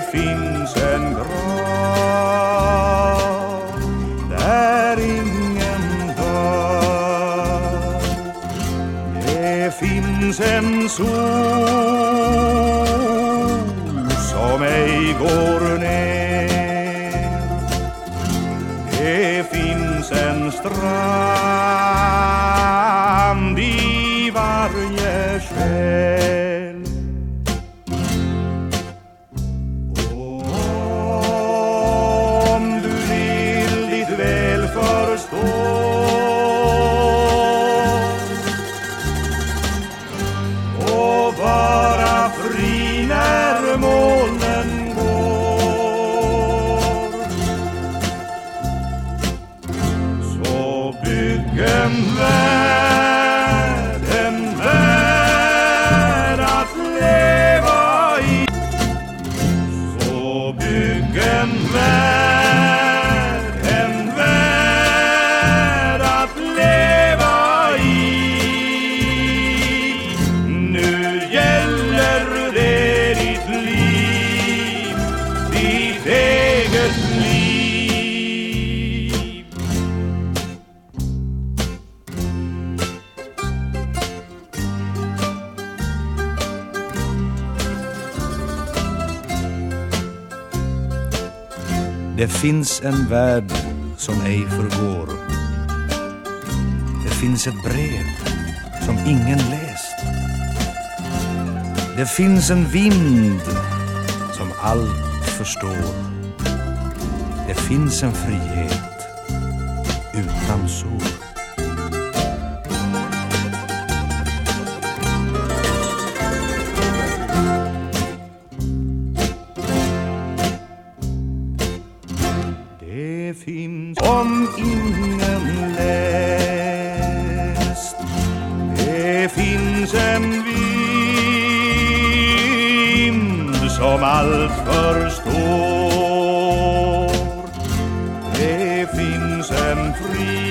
Det finns en grav där ingen dör. Det finns en sol som ej går ner. Det finns en strand i varje så bygg en värld, en värld att leva i. Nu gäller det ditt liv, ditt Det finns en värld som ej förgår. Det finns ett brev som ingen läst. Det finns en vind som allt förstår. Det finns en frihet utan sår. Finns om ingen läst. Det finns en vind som allt förstår. Det finns en frihet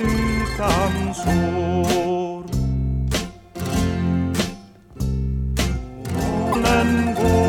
utan sår. Månen går